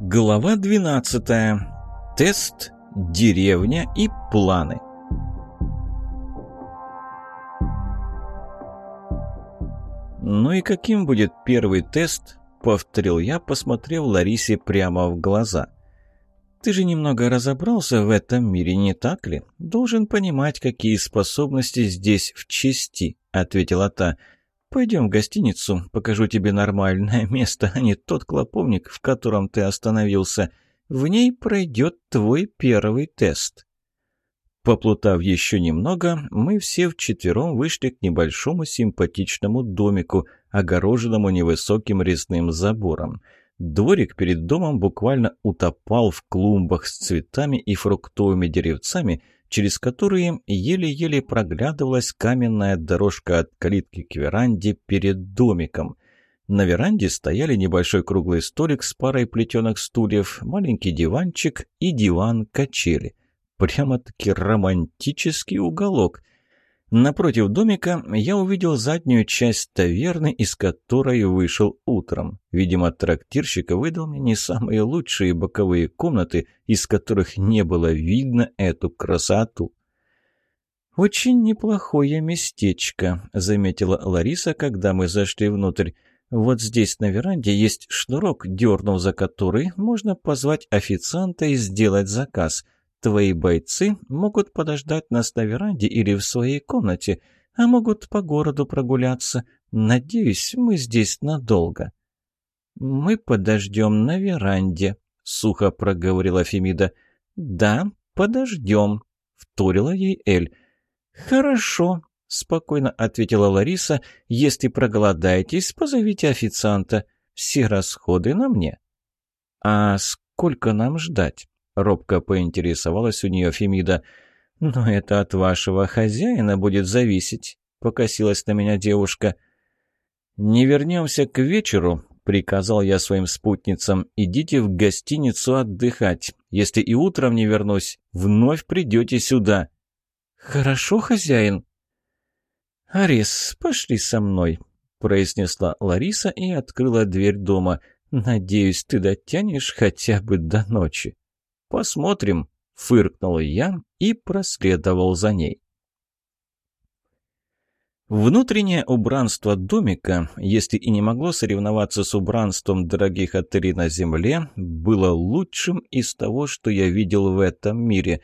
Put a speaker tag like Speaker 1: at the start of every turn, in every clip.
Speaker 1: Глава 12. Тест, деревня и планы. «Ну и каким будет первый тест?» — повторил я, посмотрев Ларисе прямо в глаза. «Ты же немного разобрался в этом мире, не так ли? Должен понимать, какие способности здесь в чести», — ответила та. «Пойдем в гостиницу, покажу тебе нормальное место, а не тот клоповник, в котором ты остановился. В ней пройдет твой первый тест». Поплутав еще немного, мы все вчетвером вышли к небольшому симпатичному домику, огороженному невысоким резным забором. Дворик перед домом буквально утопал в клумбах с цветами и фруктовыми деревцами – через которые еле-еле проглядывалась каменная дорожка от калитки к веранде перед домиком. На веранде стояли небольшой круглый столик с парой плетеных стульев, маленький диванчик и диван-качели. Прямо-таки романтический уголок. Напротив домика я увидел заднюю часть таверны, из которой вышел утром. Видимо, трактирщик выдал мне не самые лучшие боковые комнаты, из которых не было видно эту красоту. «Очень неплохое местечко», — заметила Лариса, когда мы зашли внутрь. «Вот здесь на веранде есть шнурок, дернув за который можно позвать официанта и сделать заказ». Твои бойцы могут подождать нас на веранде или в своей комнате, а могут по городу прогуляться. Надеюсь, мы здесь надолго». «Мы подождем на веранде», — сухо проговорила Фемида. «Да, подождем», — вторила ей Эль. «Хорошо», — спокойно ответила Лариса. «Если проголодаетесь, позовите официанта. Все расходы на мне». «А сколько нам ждать?» Робко поинтересовалась у нее Фемида. «Но это от вашего хозяина будет зависеть», — покосилась на меня девушка. «Не вернемся к вечеру», — приказал я своим спутницам. «Идите в гостиницу отдыхать. Если и утром не вернусь, вновь придете сюда». «Хорошо, хозяин». «Арис, пошли со мной», — произнесла Лариса и открыла дверь дома. «Надеюсь, ты дотянешь хотя бы до ночи». «Посмотрим», — фыркнул я и проследовал за ней. Внутреннее убранство домика, если и не могло соревноваться с убранством дорогих отелей на земле, было лучшим из того, что я видел в этом мире.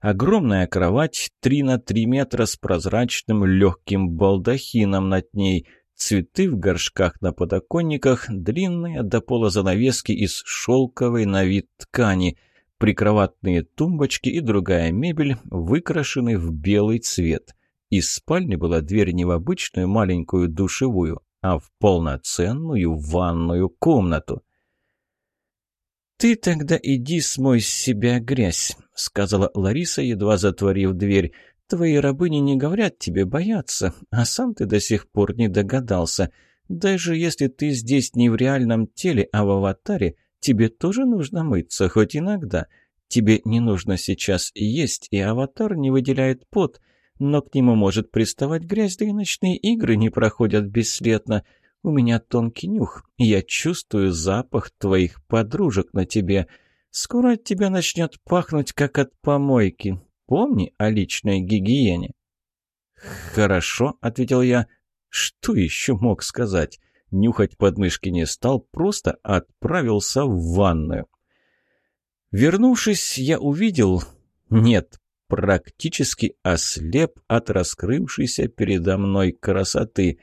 Speaker 1: Огромная кровать 3 на 3 метра с прозрачным легким балдахином над ней, цветы в горшках на подоконниках, длинные до пола занавески из шелковой на вид ткани — Прикроватные тумбочки и другая мебель выкрашены в белый цвет. Из спальни была дверь не в обычную маленькую душевую, а в полноценную ванную комнату. «Ты тогда иди смой с себя грязь», — сказала Лариса, едва затворив дверь. «Твои рабыни не говорят тебе бояться, а сам ты до сих пор не догадался. Даже если ты здесь не в реальном теле, а в аватаре, Тебе тоже нужно мыться, хоть иногда. Тебе не нужно сейчас есть, и аватар не выделяет пот, но к нему может приставать грязь, да и ночные игры не проходят бесследно. У меня тонкий нюх, я чувствую запах твоих подружек на тебе. Скоро от тебя начнет пахнуть, как от помойки. Помни о личной гигиене». «Хорошо», — ответил я. «Что еще мог сказать?» Нюхать подмышки не стал, просто отправился в ванную. Вернувшись, я увидел... Нет, практически ослеп от раскрывшейся передо мной красоты.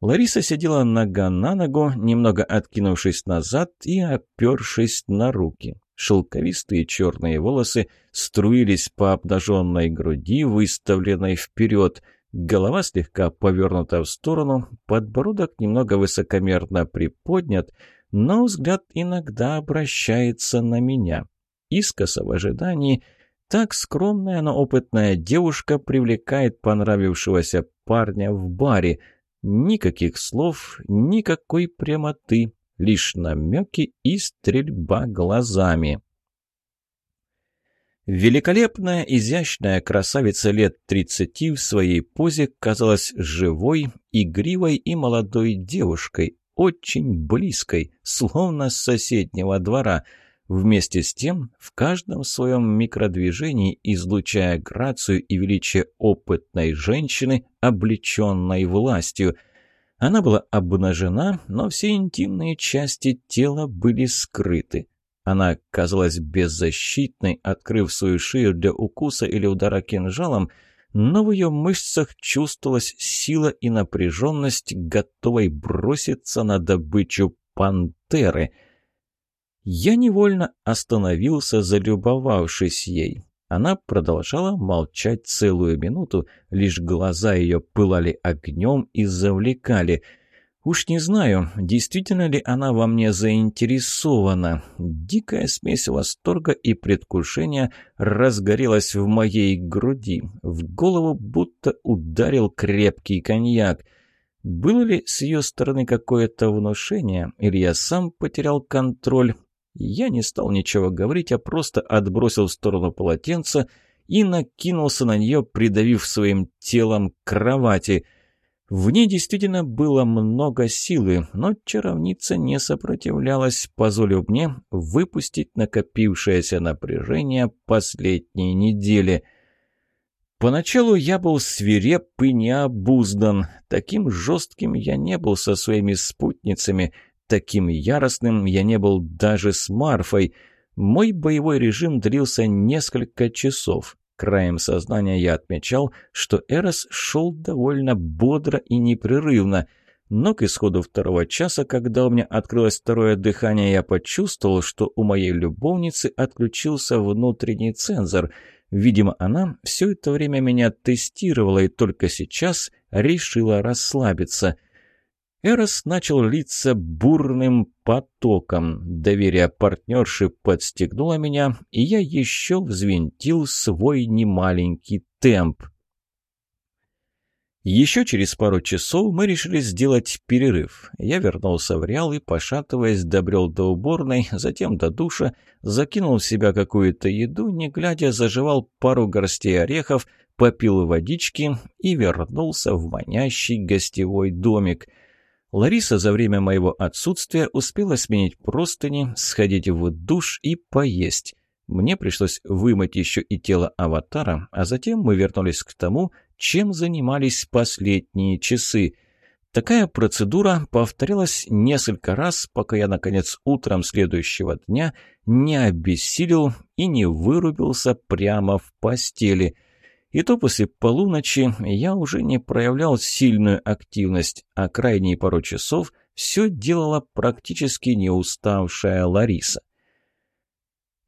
Speaker 1: Лариса сидела нога на ногу, немного откинувшись назад и опершись на руки. Шелковистые черные волосы струились по обнаженной груди, выставленной вперед. Голова слегка повернута в сторону, подбородок немного высокомерно приподнят, но взгляд иногда обращается на меня. Искоса в ожидании так скромная, но опытная девушка привлекает понравившегося парня в баре. Никаких слов, никакой прямоты, лишь намеки и стрельба глазами. Великолепная, изящная красавица лет тридцати в своей позе казалась живой, игривой и молодой девушкой, очень близкой, словно с соседнего двора. Вместе с тем, в каждом своем микродвижении, излучая грацию и величие опытной женщины, облеченной властью. Она была обнажена, но все интимные части тела были скрыты. Она казалась беззащитной, открыв свою шею для укуса или удара кинжалом, но в ее мышцах чувствовалась сила и напряженность, готовой броситься на добычу пантеры. Я невольно остановился, залюбовавшись ей. Она продолжала молчать целую минуту, лишь глаза ее пылали огнем и завлекали — Уж не знаю, действительно ли она во мне заинтересована. Дикая смесь восторга и предвкушения разгорелась в моей груди. В голову будто ударил крепкий коньяк. Было ли с ее стороны какое-то внушение, или я сам потерял контроль? Я не стал ничего говорить, а просто отбросил в сторону полотенца и накинулся на нее, придавив своим телом кровати — в ней действительно было много силы, но чаровница не сопротивлялась, позволив мне выпустить накопившееся напряжение последней недели. Поначалу я был свиреп и необуздан. Таким жестким я не был со своими спутницами, таким яростным я не был даже с Марфой. Мой боевой режим длился несколько часов. Краем сознания я отмечал, что Эрос шел довольно бодро и непрерывно. Но к исходу второго часа, когда у меня открылось второе дыхание, я почувствовал, что у моей любовницы отключился внутренний цензор. Видимо, она все это время меня тестировала и только сейчас решила расслабиться. Эрос начал литься бурным потоком. Доверие партнерши подстегнуло меня, и я еще взвинтил свой немаленький темп. Еще через пару часов мы решили сделать перерыв. Я вернулся в Реал и, пошатываясь, добрел до уборной, затем до душа, закинул в себя какую-то еду, не глядя, заживал пару горстей орехов, попил водички и вернулся в манящий гостевой домик — Лариса за время моего отсутствия успела сменить простыни, сходить в душ и поесть. Мне пришлось вымыть еще и тело аватара, а затем мы вернулись к тому, чем занимались последние часы. Такая процедура повторялась несколько раз, пока я, наконец, утром следующего дня не обессилел и не вырубился прямо в постели – и то после полуночи я уже не проявлял сильную активность, а крайние пару часов все делала практически не уставшая Лариса.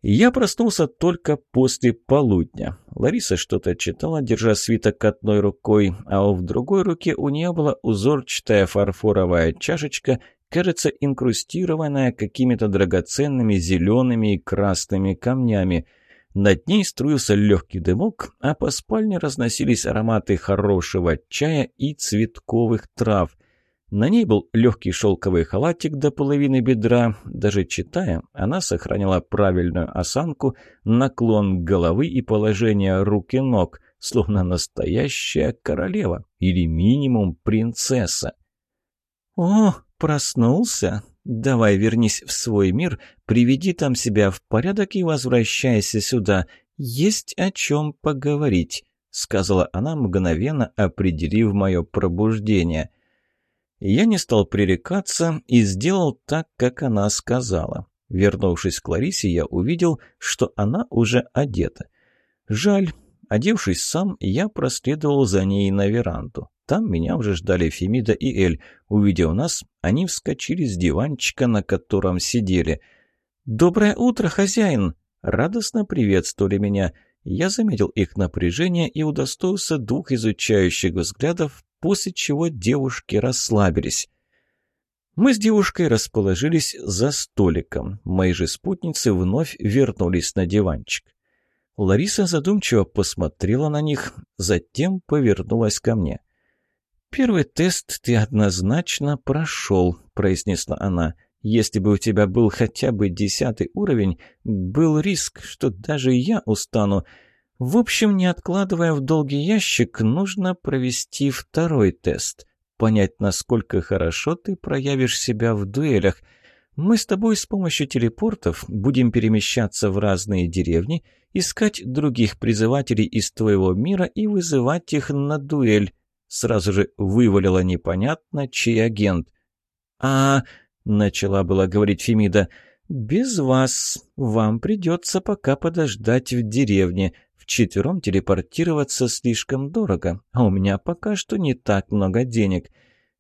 Speaker 1: Я проснулся только после полудня. Лариса что-то читала, держа свиток одной рукой, а в другой руке у нее была узорчатая фарфоровая чашечка, кажется, инкрустированная какими-то драгоценными зелеными и красными камнями – над ней струился легкий дымок, а по спальне разносились ароматы хорошего чая и цветковых трав. На ней был легкий шелковый халатик до половины бедра. Даже читая, она сохраняла правильную осанку, наклон головы и положение рук и ног, словно настоящая королева или минимум принцесса. «О, проснулся!» «Давай вернись в свой мир, приведи там себя в порядок и возвращайся сюда. Есть о чем поговорить», — сказала она, мгновенно определив мое пробуждение. Я не стал пререкаться и сделал так, как она сказала. Вернувшись к Ларисе, я увидел, что она уже одета. Жаль, одевшись сам, я проследовал за ней на веранду. Там меня уже ждали Фемида и Эль. Увидев нас, они вскочили с диванчика, на котором сидели. «Доброе утро, хозяин!» Радостно приветствовали меня. Я заметил их напряжение и удостоился двух изучающих взглядов, после чего девушки расслабились. Мы с девушкой расположились за столиком. Мои же спутницы вновь вернулись на диванчик. Лариса задумчиво посмотрела на них, затем повернулась ко мне. «Первый тест ты однозначно прошел», — произнесла она. «Если бы у тебя был хотя бы десятый уровень, был риск, что даже я устану. В общем, не откладывая в долгий ящик, нужно провести второй тест. понять, насколько хорошо ты проявишь себя в дуэлях. Мы с тобой с помощью телепортов будем перемещаться в разные деревни, искать других призывателей из твоего мира и вызывать их на дуэль. Сразу же вывалила непонятно, чей агент. «А...» — начала была говорить Фемида. «Без вас. Вам придется пока подождать в деревне. Вчетвером телепортироваться слишком дорого, а у меня пока что не так много денег.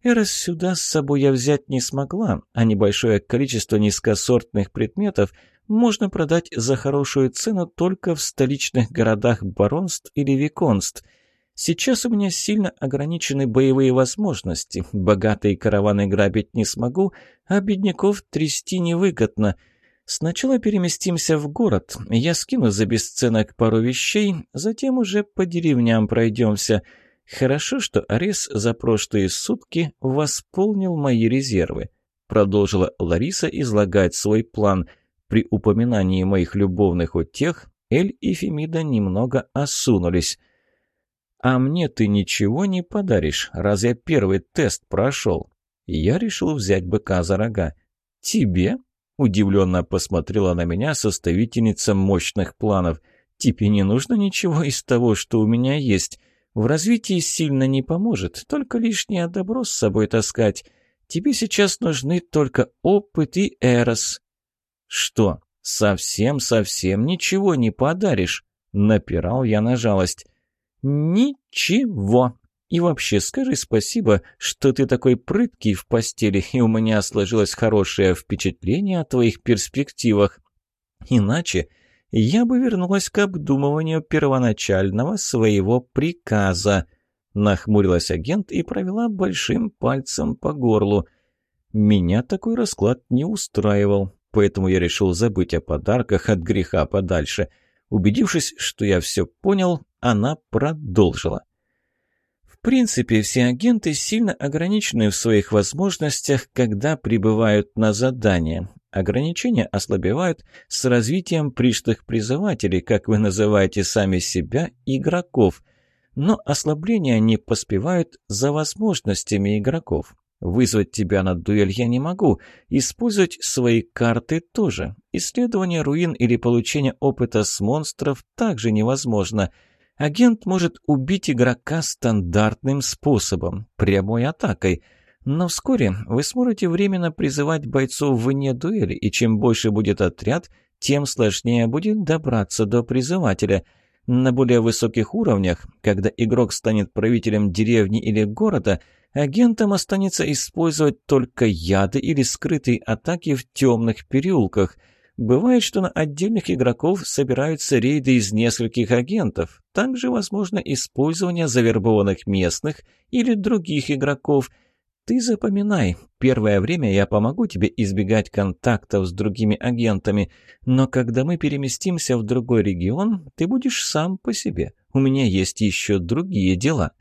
Speaker 1: Раз сюда с собой я взять не смогла, а небольшое количество низкосортных предметов можно продать за хорошую цену только в столичных городах баронств или виконств — Сейчас у меня сильно ограничены боевые возможности. Богатые караваны грабить не смогу, а бедняков трясти невыгодно. Сначала переместимся в город. Я скину за бесценок пару вещей, затем уже по деревням пройдемся. Хорошо, что Арес за прошлые сутки восполнил мои резервы. Продолжила Лариса излагать свой план. При упоминании моих любовных утех Эль и Фемида немного осунулись. «А мне ты ничего не подаришь, раз я первый тест прошел?» Я решил взять быка за рога. «Тебе?» — удивленно посмотрела на меня составительница мощных планов. «Тебе не нужно ничего из того, что у меня есть. В развитии сильно не поможет, только лишнее добро с собой таскать. Тебе сейчас нужны только опыт и эрос». «Что, совсем-совсем ничего не подаришь?» — напирал я на жалость. «Ничего. И вообще скажи спасибо, что ты такой прыткий в постели, и у меня сложилось хорошее впечатление о твоих перспективах. Иначе я бы вернулась к обдумыванию первоначального своего приказа». Нахмурилась агент и провела большим пальцем по горлу. Меня такой расклад не устраивал, поэтому я решил забыть о подарках от греха подальше. Убедившись, что я все понял, она продолжила. В принципе, все агенты сильно ограничены в своих возможностях, когда прибывают на задание. Ограничения ослабевают с развитием пришлых призывателей, как вы называете сами себя, игроков. Но ослабления не поспевают за возможностями игроков. Вызвать тебя на дуэль я не могу. Использовать свои карты тоже. Исследование руин или получение опыта с монстров также невозможно – Агент может убить игрока стандартным способом, прямой атакой. Но вскоре вы сможете временно призывать бойцов вне дуэли, и чем больше будет отряд, тем сложнее будет добраться до призывателя. На более высоких уровнях, когда игрок станет правителем деревни или города, агентам останется использовать только яды или скрытые атаки в темных переулках – Бывает, что на отдельных игроков собираются рейды из нескольких агентов. Также возможно использование завербованных местных или других игроков. Ты запоминай, первое время я помогу тебе избегать контактов с другими агентами, но когда мы переместимся в другой регион, ты будешь сам по себе. У меня есть еще другие дела».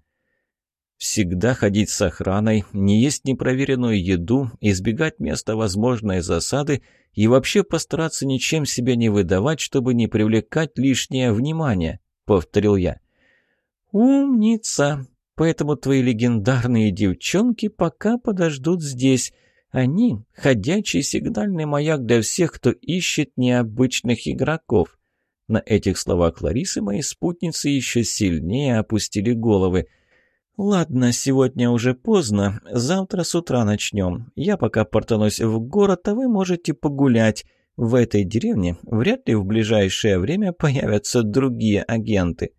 Speaker 1: Всегда ходить с охраной, не есть непроверенную еду, избегать места возможной засады и вообще постараться ничем себя не выдавать, чтобы не привлекать лишнее внимание», — повторил я. «Умница! Поэтому твои легендарные девчонки пока подождут здесь. Они — ходячий сигнальный маяк для всех, кто ищет необычных игроков». На этих словах Ларисы мои спутницы еще сильнее опустили головы — «Ладно, сегодня уже поздно. Завтра с утра начнем. Я пока портанусь в город, а вы можете погулять. В этой деревне вряд ли в ближайшее время появятся другие агенты».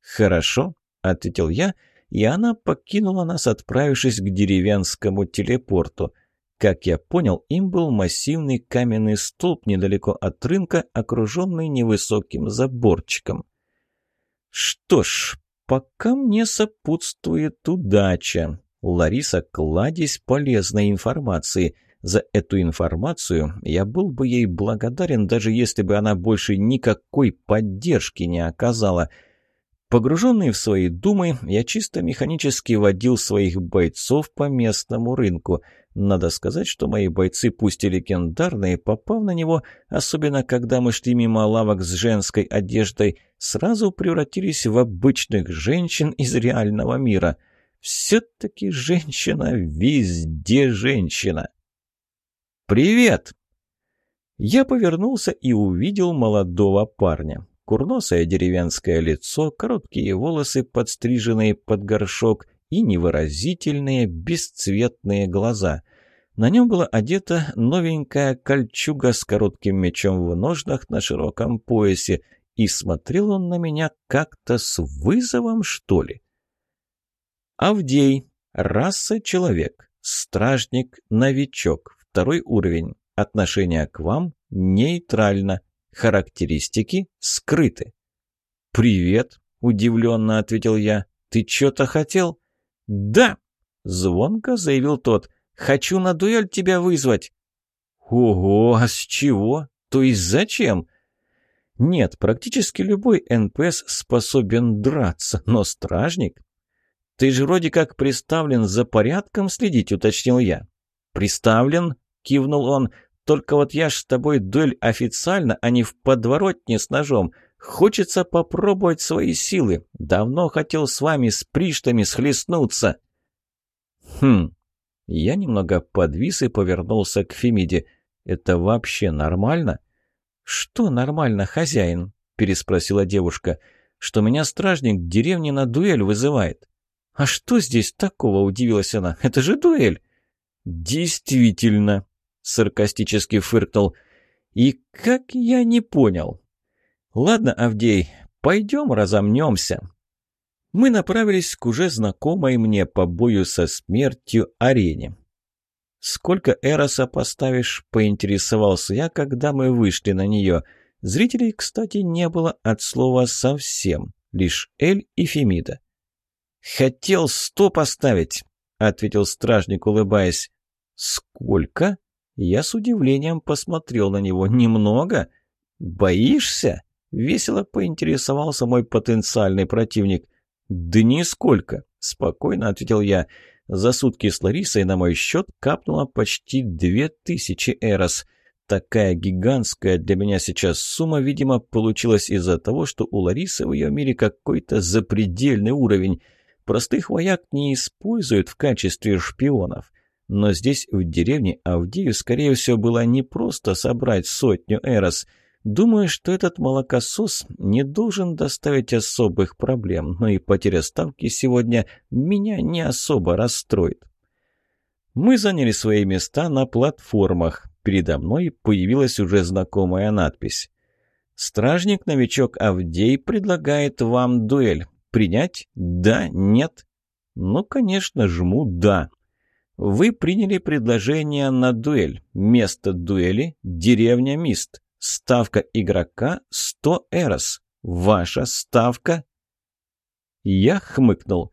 Speaker 1: «Хорошо», — ответил я, и она покинула нас, отправившись к деревенскому телепорту. Как я понял, им был массивный каменный столб недалеко от рынка, окруженный невысоким заборчиком. «Что ж, Пока мне сопутствует удача. Лариса – кладезь полезной информации. За эту информацию я был бы ей благодарен, даже если бы она больше никакой поддержки не оказала – Погруженный в свои думы, я чисто механически водил своих бойцов по местному рынку. Надо сказать, что мои бойцы, пусть и легендарные, попав на него, особенно когда мы шли мимо лавок с женской одеждой, сразу превратились в обычных женщин из реального мира. Все-таки женщина везде женщина. «Привет!» Я повернулся и увидел молодого парня. Курносое деревенское лицо, короткие волосы, подстриженные под горшок и невыразительные бесцветные глаза. На нем была одета новенькая кольчуга с коротким мечом в ножнах на широком поясе, и смотрел он на меня как-то с вызовом, что ли. Авдей. Раса человек. Стражник, новичок. Второй уровень. Отношение к вам нейтрально. Характеристики скрыты. «Привет», — удивленно ответил я. «Ты что-то хотел?» «Да», — звонко заявил тот. «Хочу на дуэль тебя вызвать». «Ого, а с чего? То есть зачем?» «Нет, практически любой НПС способен драться, но стражник «Ты же вроде как приставлен за порядком следить», — уточнил я. «Приставлен?» — кивнул он. «Только вот я ж с тобой дуэль официально, а не в подворотне с ножом. Хочется попробовать свои силы. Давно хотел с вами, с приштами, схлестнуться». «Хм...» Я немного подвис и повернулся к Фемиде. «Это вообще нормально?» «Что нормально, хозяин?» — переспросила девушка. «Что меня стражник деревни на дуэль вызывает». «А что здесь такого?» – удивилась она. «Это же дуэль!» «Действительно!» – саркастически фыркнул. «И как я не понял?» «Ладно, Авдей, пойдем разомнемся». Мы направились к уже знакомой мне по бою со смертью арене. «Сколько Эроса поставишь?» – поинтересовался я, когда мы вышли на нее. Зрителей, кстати, не было от слова «совсем», лишь Эль и Фемида. «Хотел сто поставить», — ответил стражник, улыбаясь. «Сколько?» Я с удивлением посмотрел на него. «Немного? Боишься?» — весело поинтересовался мой потенциальный противник. «Да нисколько», — спокойно ответил я. За сутки с Ларисой на мой счет капнуло почти две тысячи эрос. Такая гигантская для меня сейчас сумма, видимо, получилась из-за того, что у Ларисы в ее мире какой-то запредельный уровень — Простых вояк не используют в качестве шпионов. Но здесь, в деревне Авдею, скорее всего, было не просто собрать сотню эрос. Думаю, что этот молокосос не должен доставить особых проблем, но и потеря ставки сегодня меня не особо расстроит. Мы заняли свои места на платформах. Передо мной появилась уже знакомая надпись. «Стражник-новичок Авдей предлагает вам дуэль. Принять? Да? Нет? Ну, конечно, жму «да». Вы приняли предложение на дуэль. Место дуэли – деревня Мист. Ставка игрока – 100 эрос. Ваша ставка? Я хмыкнул.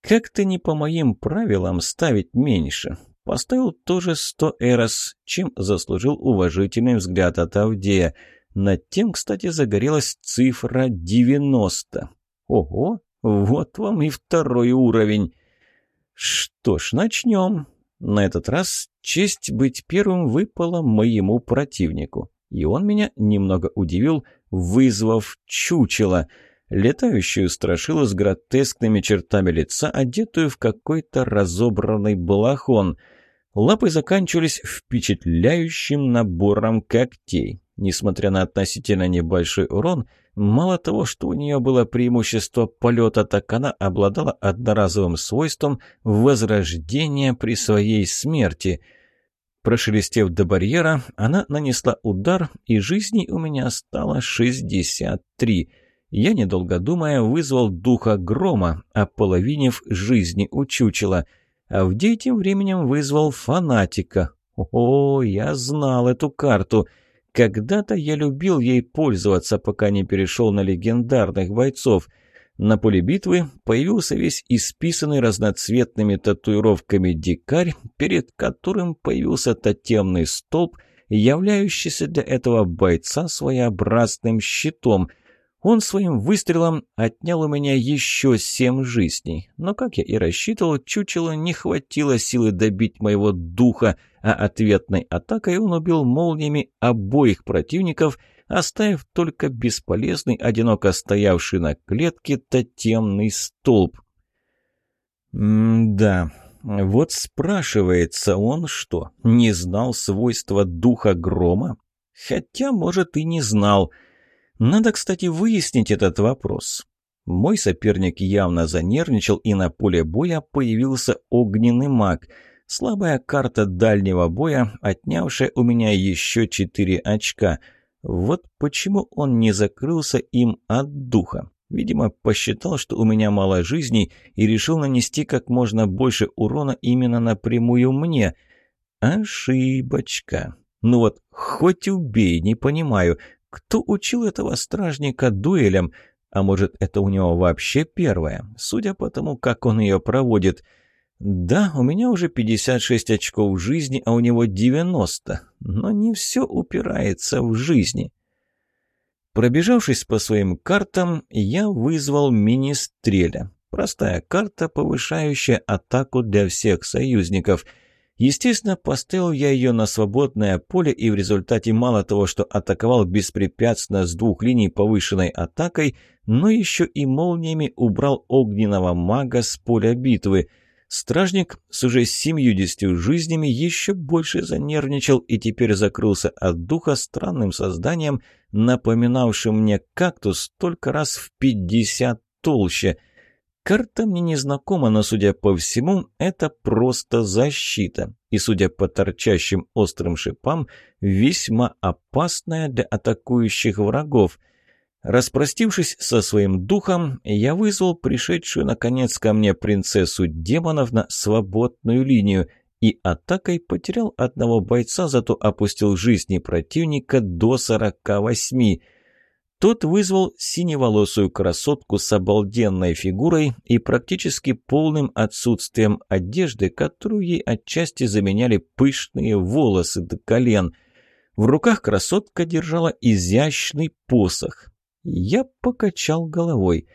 Speaker 1: Как-то не по моим правилам ставить меньше. Поставил тоже 100 эрос, чем заслужил уважительный взгляд от Авдея. Над тем, кстати, загорелась цифра 90. Ого, вот вам и второй уровень. Что ж, начнем. На этот раз честь быть первым выпала моему противнику. И он меня немного удивил, вызвав чучело. Летающую страшилу с гротескными чертами лица, одетую в какой-то разобранный балахон. Лапы заканчивались впечатляющим набором когтей. Несмотря на относительно небольшой урон, Мало того, что у нее было преимущество полета, так она обладала одноразовым свойством возрождения при своей смерти. Прошелестев до барьера, она нанесла удар, и жизней у меня стало 63. Я, недолго думая, вызвал духа грома, ополовинив жизни у чучела. Авдей тем временем вызвал фанатика. О, я знал эту карту — когда-то я любил ей пользоваться, пока не перешел на легендарных бойцов. На поле битвы появился весь исписанный разноцветными татуировками дикарь, перед которым появился тотемный столб, являющийся для этого бойца своеобразным щитом – он своим выстрелом отнял у меня еще семь жизней. Но, как я и рассчитывал, чучело не хватило силы добить моего духа, а ответной атакой он убил молниями обоих противников, оставив только бесполезный, одиноко стоявший на клетке тотемный столб. М-да, вот спрашивается он что, не знал свойства духа грома? Хотя, может, и не знал. Надо, кстати, выяснить этот вопрос. Мой соперник явно занервничал, и на поле боя появился огненный маг. Слабая карта дальнего боя, отнявшая у меня еще четыре очка. Вот почему он не закрылся им от духа. Видимо, посчитал, что у меня мало жизней и решил нанести как можно больше урона именно напрямую мне. Ошибочка. Ну вот, хоть убей, не понимаю, кто учил этого стражника дуэлям? А может, это у него вообще первое? Судя по тому, как он ее проводит. Да, у меня уже 56 очков жизни, а у него 90. Но не все упирается в жизни. Пробежавшись по своим картам, я вызвал мини-стреля. Простая карта, повышающая атаку для всех союзников. Естественно, поставил я ее на свободное поле и в результате мало того, что атаковал беспрепятственно с двух линий повышенной атакой, но еще и молниями убрал огненного мага с поля битвы – Стражник с уже семьюдесятью жизнями еще больше занервничал и теперь закрылся от духа странным созданием, напоминавшим мне кактус только раз в пятьдесят толще. Карта мне не знакома, но, судя по всему, это просто защита. И, судя по торчащим острым шипам, весьма опасная для атакующих врагов – Распростившись со своим духом, я вызвал пришедшую наконец ко мне принцессу демонов на свободную линию и атакой потерял одного бойца, зато опустил жизни противника до сорока восьми. Тот вызвал синеволосую красотку с обалденной фигурой и практически полным отсутствием одежды, которую ей отчасти заменяли пышные волосы до колен. В руках красотка держала изящный посох. Я покачал головой.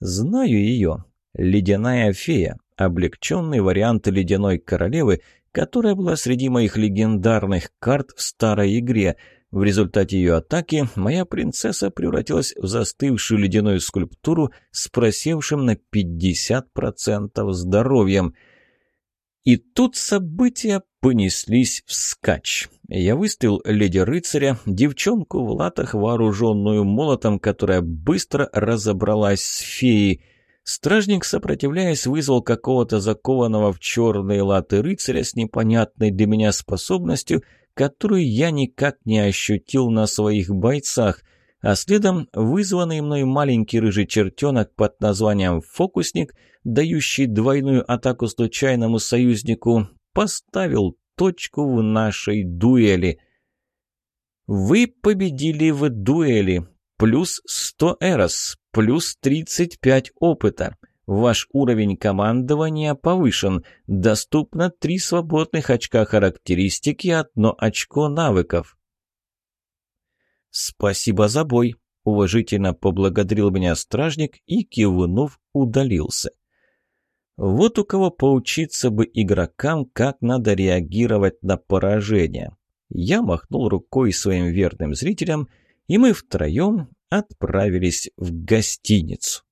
Speaker 1: Знаю ее. Ледяная фея. Облегченный вариант ледяной королевы, которая была среди моих легендарных карт в старой игре. В результате ее атаки моя принцесса превратилась в застывшую ледяную скульптуру с просевшим на 50% здоровьем – и тут события понеслись вскачь. Я выставил леди-рыцаря, девчонку в латах, вооруженную молотом, которая быстро разобралась с феей. Стражник, сопротивляясь, вызвал какого-то закованного в черные латы рыцаря с непонятной для меня способностью, которую я никак не ощутил на своих бойцах — а следом вызванный мной маленький рыжий чертенок под названием «Фокусник», дающий двойную атаку случайному союзнику, поставил точку в нашей дуэли. Вы победили в дуэли. Плюс 100 эрос, плюс 35 опыта. Ваш уровень командования повышен. Доступно 3 свободных очка характеристики и одно очко навыков. «Спасибо за бой», — уважительно поблагодарил меня стражник и, кивнув, удалился. Вот у кого поучиться бы игрокам, как надо реагировать на поражение. Я махнул рукой своим верным зрителям, и мы втроем отправились в гостиницу.